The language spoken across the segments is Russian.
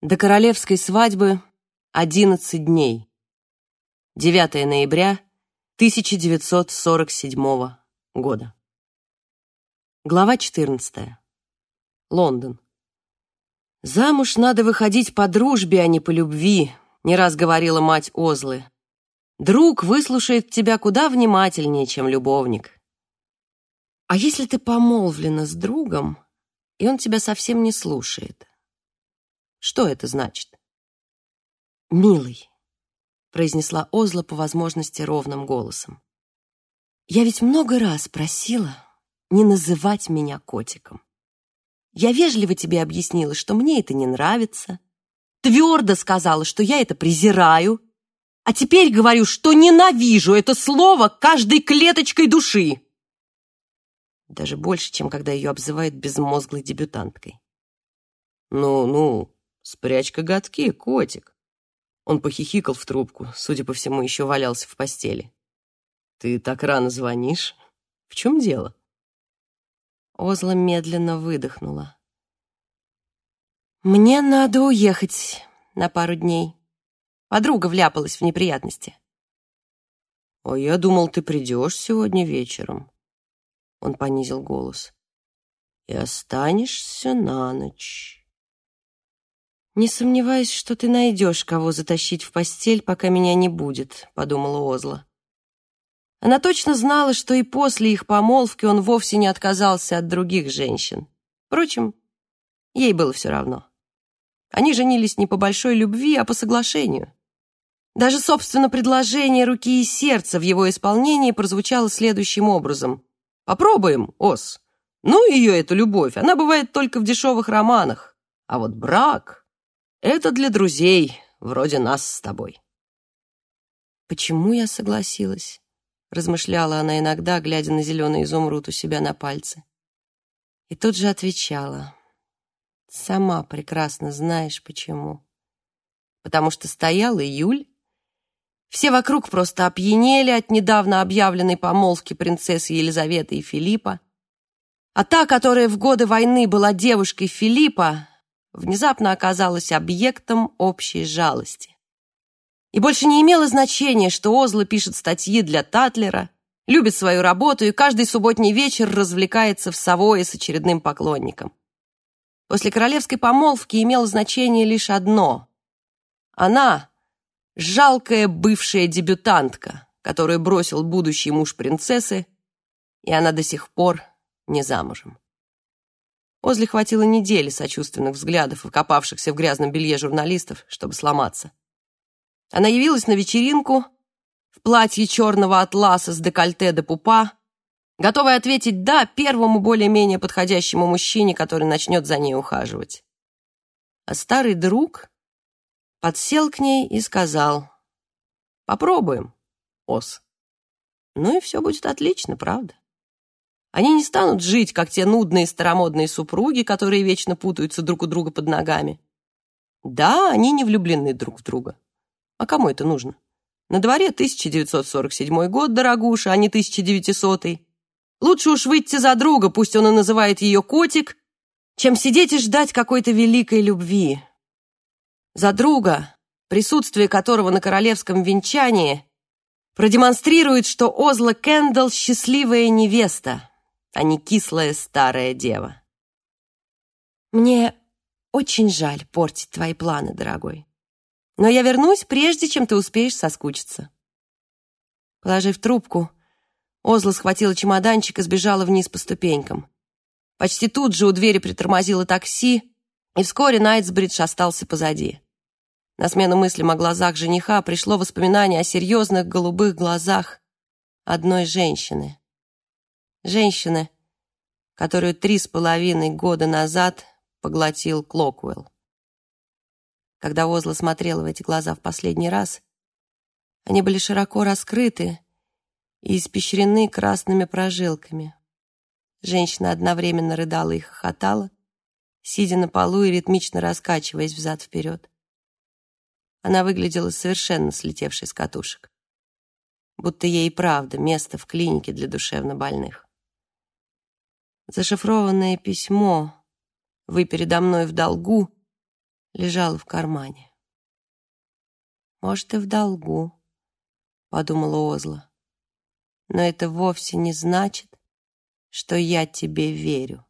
До королевской свадьбы 11 дней. 9 ноября 1947 года. Глава 14. Лондон. «Замуж надо выходить по дружбе, а не по любви», — не раз говорила мать Озлы. «Друг выслушает тебя куда внимательнее, чем любовник». А если ты помолвлена с другом, и он тебя совсем не слушает? Что это значит? «Милый», — произнесла Озла по возможности ровным голосом, «я ведь много раз просила не называть меня котиком. Я вежливо тебе объяснила, что мне это не нравится, твердо сказала, что я это презираю, а теперь говорю, что ненавижу это слово каждой клеточкой души. Даже больше, чем когда ее обзывают безмозглой дебютанткой. «Ну-ну, спрячь коготки, котик!» Он похихикал в трубку, судя по всему, еще валялся в постели. «Ты так рано звонишь? В чем дело?» Озла медленно выдохнула. «Мне надо уехать на пару дней. Подруга вляпалась в неприятности». «А я думал, ты придешь сегодня вечером». Он понизил голос. «И останешься на ночь». «Не сомневаюсь, что ты найдешь, кого затащить в постель, пока меня не будет», — подумала Озла. Она точно знала, что и после их помолвки он вовсе не отказался от других женщин. Впрочем, ей было все равно. Они женились не по большой любви, а по соглашению. Даже, собственно, предложение руки и сердца в его исполнении прозвучало следующим образом. «Попробуем, Ос. Ну, ее эту любовь, она бывает только в дешевых романах. А вот брак это для друзей, вроде нас с тобой. Почему я согласилась? Размышляла она иногда, глядя на зеленый изумруд у себя на пальце. И тут же отвечала. Сама прекрасно знаешь, почему. Потому что стоял июль, все вокруг просто опьянели от недавно объявленной помолвки принцессы Елизаветы и Филиппа, а та, которая в годы войны была девушкой Филиппа, внезапно оказалась объектом общей жалости. И больше не имело значения, что Озла пишет статьи для Татлера, любит свою работу и каждый субботний вечер развлекается в Савое с очередным поклонником. После королевской помолвки имело значение лишь одно. Она — жалкая бывшая дебютантка, которую бросил будущий муж принцессы, и она до сих пор не замужем. Озли хватило недели сочувственных взглядов и копавшихся в грязном белье журналистов, чтобы сломаться. Она явилась на вечеринку в платье черного атласа с декольте до пупа, готовая ответить «да» первому более-менее подходящему мужчине, который начнет за ней ухаживать. А старый друг подсел к ней и сказал «Попробуем, Ос». Ну и все будет отлично, правда? Они не станут жить, как те нудные старомодные супруги, которые вечно путаются друг у друга под ногами. Да, они не влюблены друг в друга. А кому это нужно? На дворе 1947 год, дорогуша, а не 1900 -й. Лучше уж выйти за друга, пусть он и называет ее котик, чем сидеть и ждать какой-то великой любви. За друга, присутствие которого на королевском венчании продемонстрирует, что Озла Кендалл счастливая невеста, а не кислая старая дева. Мне очень жаль портить твои планы, дорогой. Но я вернусь, прежде чем ты успеешь соскучиться. Положив трубку, Озла схватила чемоданчик и сбежала вниз по ступенькам. Почти тут же у двери притормозило такси, и вскоре Найтсбридж остался позади. На смену мыслям о глазах жениха пришло воспоминание о серьезных голубых глазах одной женщины женщины, которую три с половиной года назад поглотил Клоквелл. Когда Озла смотрела в эти глаза в последний раз, они были широко раскрыты и испещрены красными прожилками. Женщина одновременно рыдала и хохотала, сидя на полу и ритмично раскачиваясь взад-вперед. Она выглядела совершенно слетевшей с катушек, будто ей правда место в клинике для душевнобольных. Зашифрованное письмо «Вы передо мной в долгу» лежала в кармане. «Может, и в долгу», — подумала Озла. «Но это вовсе не значит, что я тебе верю».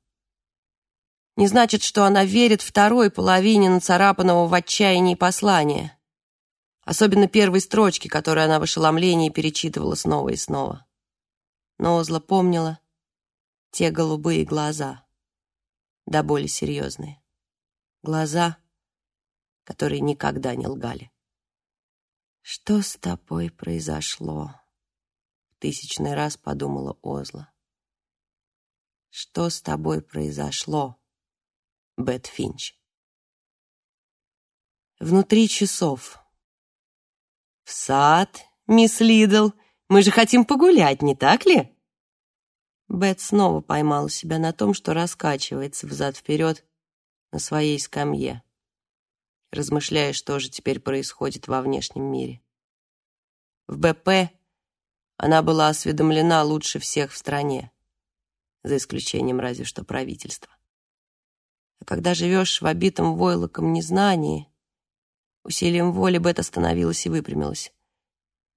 Не значит, что она верит второй половине нацарапанного в отчаянии послания. Особенно первой строчки, которую она в ошеломлении перечитывала снова и снова. Но Озла помнила те голубые глаза, да более серьезные. Глаза, которые никогда не лгали. «Что с тобой произошло?» Тысячный раз подумала Озла. «Что с тобой произошло?» Бет Финч. Внутри часов. «В сад, мисс Лидл. Мы же хотим погулять, не так ли?» Бет снова поймала себя на том, что раскачивается взад-вперед на своей скамье, размышляя, что же теперь происходит во внешнем мире. В БП она была осведомлена лучше всех в стране, за исключением разве что правительства. А когда живешь в обитом войлоком незнании, усилием воли Бет остановилась и выпрямилась.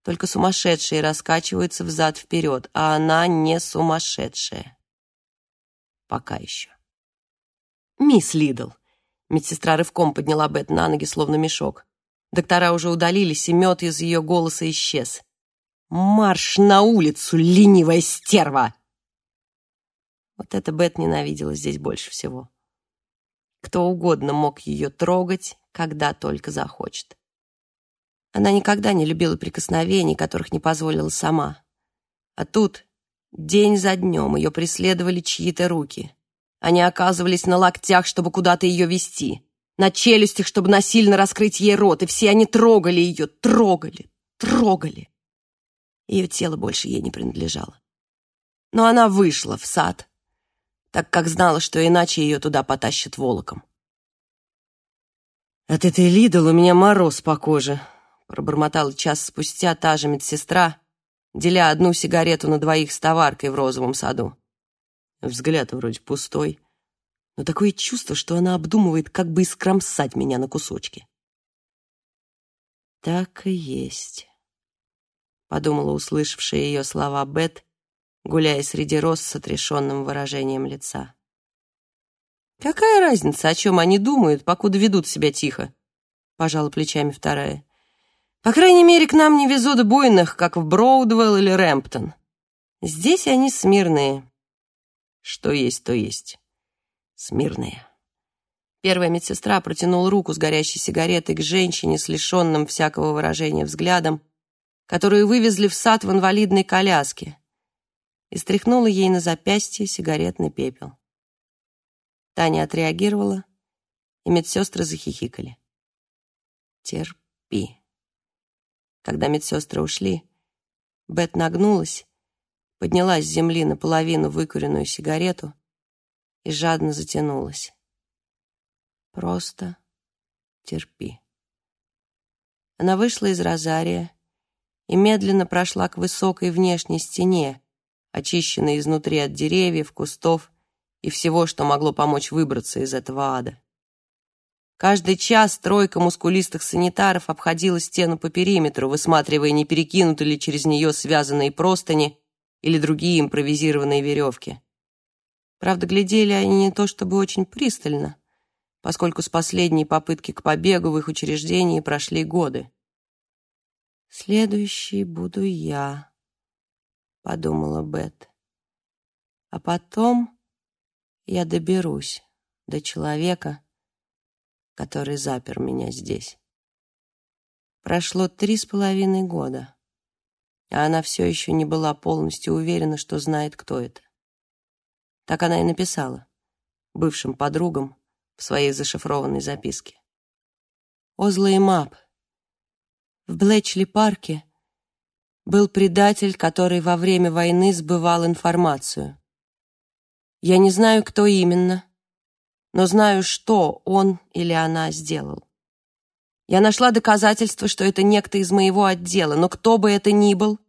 Только сумасшедшие раскачиваются взад-вперед, а она не сумасшедшая. Пока еще. «Мисс Лидл!» Медсестра рывком подняла Бет на ноги, словно мешок. Доктора уже удалились, и мед из ее голоса исчез. «Марш на улицу, ленивая стерва!» Вот это Бет ненавидела здесь больше всего. Кто угодно мог ее трогать, когда только захочет. Она никогда не любила прикосновений, которых не позволила сама. А тут день за днем ее преследовали чьи-то руки. Они оказывались на локтях, чтобы куда-то ее вести, на челюстях, чтобы насильно раскрыть ей рот, и все они трогали ее, трогали, трогали. Ее тело больше ей не принадлежало. Но она вышла в сад, так как знала, что иначе ее туда потащат волоком. «От этой Лидл у меня мороз по коже», — пробормотала час спустя та же медсестра, деля одну сигарету на двоих с товаркой в розовом саду. Взгляд вроде пустой, но такое чувство, что она обдумывает, как бы искромсать меня на кусочки. «Так и есть», — подумала услышавшая ее слова Бет, гуляя среди роз с отрешенным выражением лица. «Какая разница, о чем они думают, покуда ведут себя тихо?» — пожала плечами вторая. «По крайней мере, к нам не везут буйных, как в Броудвелл или Рэмптон. Здесь они смирные». «Что есть, то есть. Смирные». Первая медсестра протянула руку с горящей сигаретой к женщине с лишенным всякого выражения взглядом, которую вывезли в сад в инвалидной коляске, и стряхнула ей на запястье сигаретный пепел. Таня отреагировала, и медсестры захихикали. «Терпи». Когда медсестры ушли, Бет нагнулась, подняла с земли наполовину выкуренную сигарету и жадно затянулась. «Просто терпи». Она вышла из розария и медленно прошла к высокой внешней стене, очищенной изнутри от деревьев, кустов и всего, что могло помочь выбраться из этого ада. Каждый час тройка мускулистых санитаров обходила стену по периметру, высматривая, не перекинуты ли через нее связанные простыни или другие импровизированные веревки. Правда, глядели они не то чтобы очень пристально, поскольку с последней попытки к побегу в их учреждении прошли годы. «Следующий буду я», — подумала Бет. «А потом я доберусь до человека, который запер меня здесь». Прошло три с половиной года, а она все еще не была полностью уверена, что знает, кто это. Так она и написала бывшим подругам в своей зашифрованной записке. Озла и Мап. В Блэчли-парке был предатель, который во время войны сбывал информацию. Я не знаю, кто именно, но знаю, что он или она сделал. Я нашла доказательства, что это некто из моего отдела, но кто бы это ни был,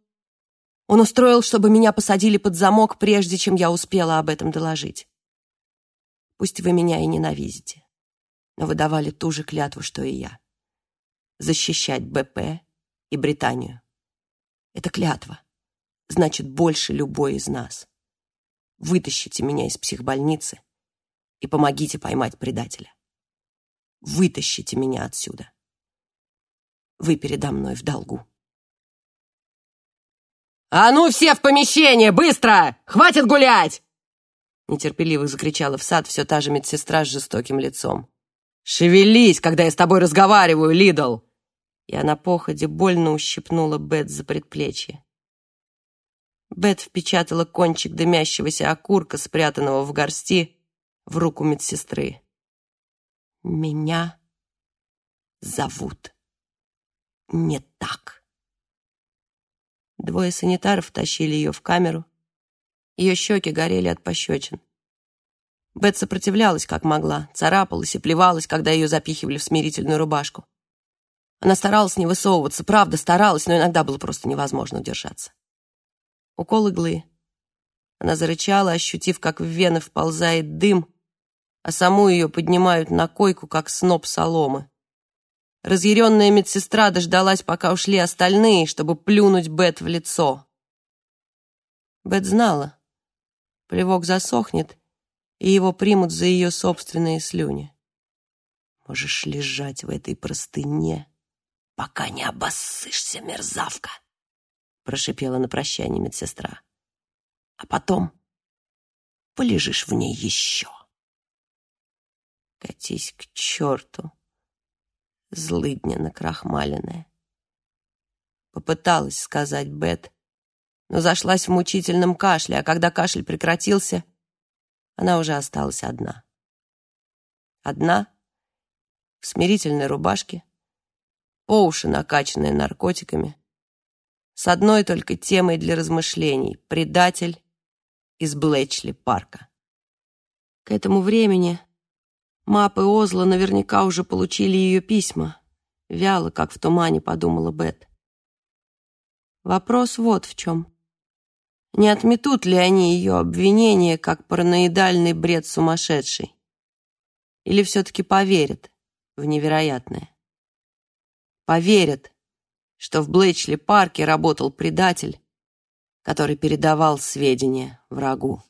он устроил, чтобы меня посадили под замок, прежде чем я успела об этом доложить. Пусть вы меня и ненавидите. но вы давали ту же клятву, что и я. Защищать БП и Британию. Это клятва. Значит, больше любой из нас. Вытащите меня из психбольницы и помогите поймать предателя. Вытащите меня отсюда. Вы передо мной в долгу. «А ну все в помещение! Быстро! Хватит гулять!» Нетерпеливо закричала в сад все та же медсестра с жестоким лицом. «Шевелись, когда я с тобой разговариваю, Лидл!» И она походе больно ущипнула Бет за предплечье. Бет впечатала кончик дымящегося окурка, спрятанного в горсти, в руку медсестры. «Меня зовут не так». Двое санитаров тащили ее в камеру. Ее щеки горели от пощечин. Бет сопротивлялась, как могла, царапалась и плевалась, когда ее запихивали в смирительную рубашку. Она старалась не высовываться, правда, старалась, но иногда было просто невозможно удержаться. Укол иглы. Она зарычала, ощутив, как в вены вползает дым, а саму ее поднимают на койку, как сноп соломы. Разъяренная медсестра дождалась, пока ушли остальные, чтобы плюнуть Бет в лицо. Бет знала, плевок засохнет, и его примут за ее собственные слюни. Можешь лежать в этой простыне, пока не обоссышься, мерзавка, прошипела на прощание медсестра. А потом полежишь в ней еще. Катись к черту, злыдня накрахмаленная. Попыталась сказать Бет, но зашлась в мучительном кашле, а когда кашель прекратился, она уже осталась одна. Одна, в смирительной рубашке, по уши накачанная наркотиками, с одной только темой для размышлений — предатель из Блэчли-парка. К этому времени Мап и Озла наверняка уже получили ее письма. Вяло, как в тумане, подумала Бет. Вопрос вот в чем. Не отметут ли они ее обвинение как параноидальный бред сумасшедший? Или все-таки поверят в невероятное? Поверят, что в Блэчли-парке работал предатель, который передавал сведения врагу.